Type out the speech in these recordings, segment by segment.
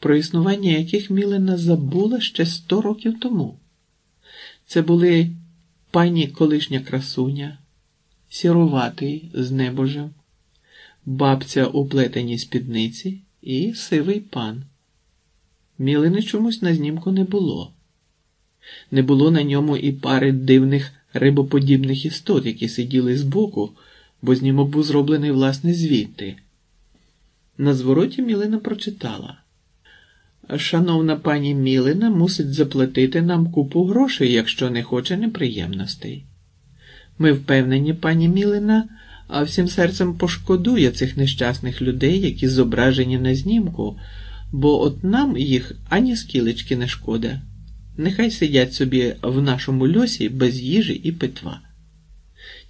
про існування яких Мілина забула ще сто років тому. Це були пані колишня красуня, сіруватий з небожем, бабця у плетеній спідниці і сивий пан. Мілини чомусь на знімку не було. Не було на ньому і пари дивних рибоподібних істот, які сиділи збоку, бо знімок був зроблений власне звідти. На звороті Мілина прочитала. Шановна пані Мілина мусить заплатити нам купу грошей, якщо не хоче неприємностей. Ми впевнені, пані Мілина, а всім серцем пошкодує цих нещасних людей, які зображені на знімку, бо от нам їх ані скілечки не шкода. Нехай сидять собі в нашому льосі без їжі і питва.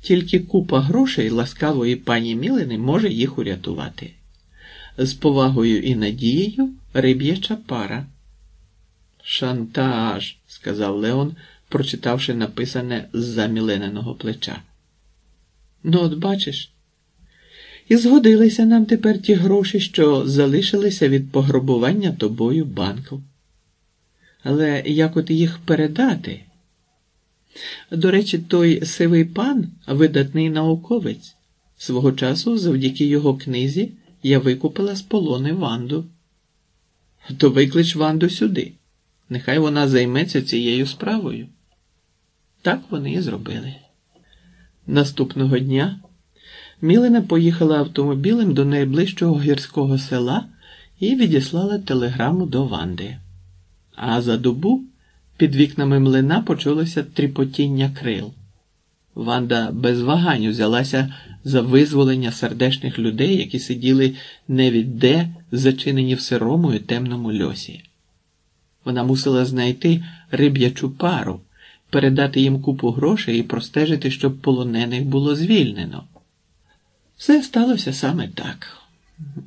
Тільки купа грошей ласкавої пані Мілини може їх урятувати. З повагою і надією риб'яча пара. Шантаж, сказав Леон, прочитавши написане з-за мілененого плеча. Ну, от бачиш, і згодилися нам тепер ті гроші, що залишилися від пограбування тобою банку. Але як от їх передати? До речі, той сивий пан видатний науковець. Свого часу, завдяки його книзі, я викупила з полони Ванду. То виклич Ванду сюди. Нехай вона займеться цією справою. Так вони і зробили. Наступного дня Мілина поїхала автомобілем до найближчого гірського села і відіслала телеграму до Ванди. А за добу під вікнами млина почулося тріпотіння крил. Ванда без вагань взялася за визволення сердечних людей, які сиділи невідде, зачинені в сирому і темному льосі. Вона мусила знайти риб'ячу пару, передати їм купу грошей і простежити, щоб полонених було звільнено. Все сталося саме так.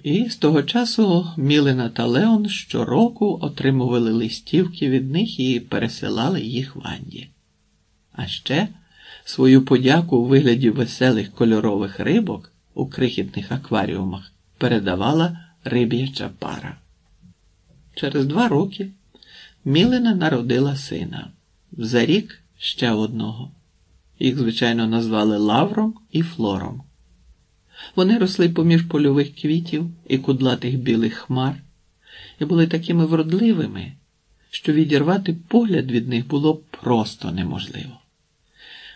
І з того часу Мілина та Леон щороку отримували листівки від них і пересилали їх Ванді. А ще свою подяку у вигляді веселих кольорових рибок у крихітних акваріумах передавала риб'яча пара. Через два роки Мілина народила сина. За рік ще одного. Їх, звичайно, назвали Лавром і Флором. Вони росли поміж польових квітів і кудлатих білих хмар, і були такими вродливими, що відірвати погляд від них було просто неможливо.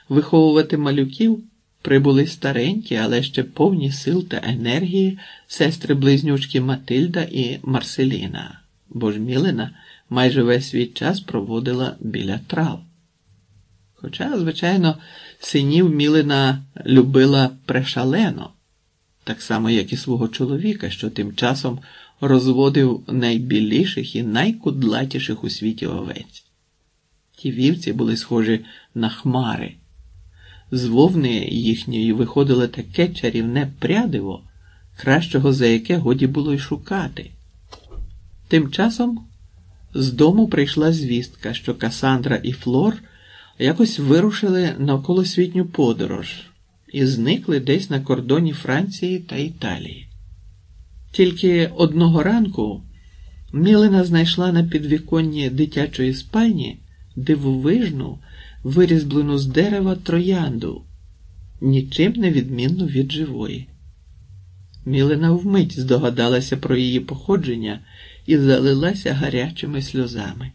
Виховувати малюків прибули старенькі, але ще повні сил та енергії сестри близнючки Матильда і Марселіна, бо ж Мілина майже весь свій час проводила біля трав. Хоча, звичайно, синів Мілина любила прешалено так само, як і свого чоловіка, що тим часом розводив найбіліших і найкудлатіших у світі овець. Ті вівці були схожі на хмари. З вовни їхньої виходило таке чарівне прядиво, кращого за яке годі було й шукати. Тим часом з дому прийшла звістка, що Касандра і Флор якось вирушили на околосвітню подорож і зникли десь на кордоні Франції та Італії. Тільки одного ранку Мілина знайшла на підвіконні дитячої спальні дивовижну, вирізблену з дерева троянду, нічим не відмінну від живої. Мілина вмить здогадалася про її походження і залилася гарячими сльозами.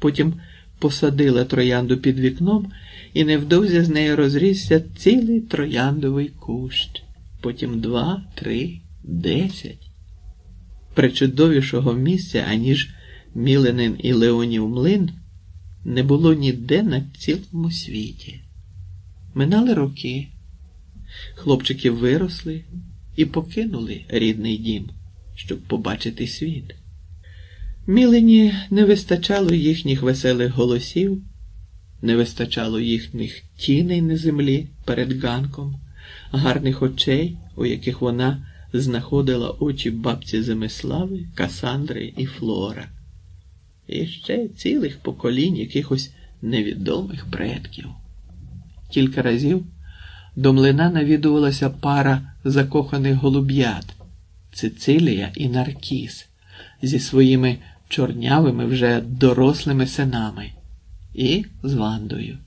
Потім посадила троянду під вікном, і невдовзі з нею розрісся цілий трояндовий кущ, потім два, три, десять. Причудовішого місця, аніж Міленин і Леонів млин, не було ніде на цілому світі. Минали роки, хлопчики виросли і покинули рідний дім, щоб побачити світ. Мілені не вистачало їхніх веселих голосів, не вистачало їхніх тіней на землі перед ганком, гарних очей, у яких вона знаходила очі бабці Земислави, Касандри і Флора, і ще цілих поколінь якихось невідомих предків. Кілька разів до млина навідувалася пара закоханих голуб'ят Цицилія і Наркіс зі своїми чорнявими вже дорослими синами і з Вандою.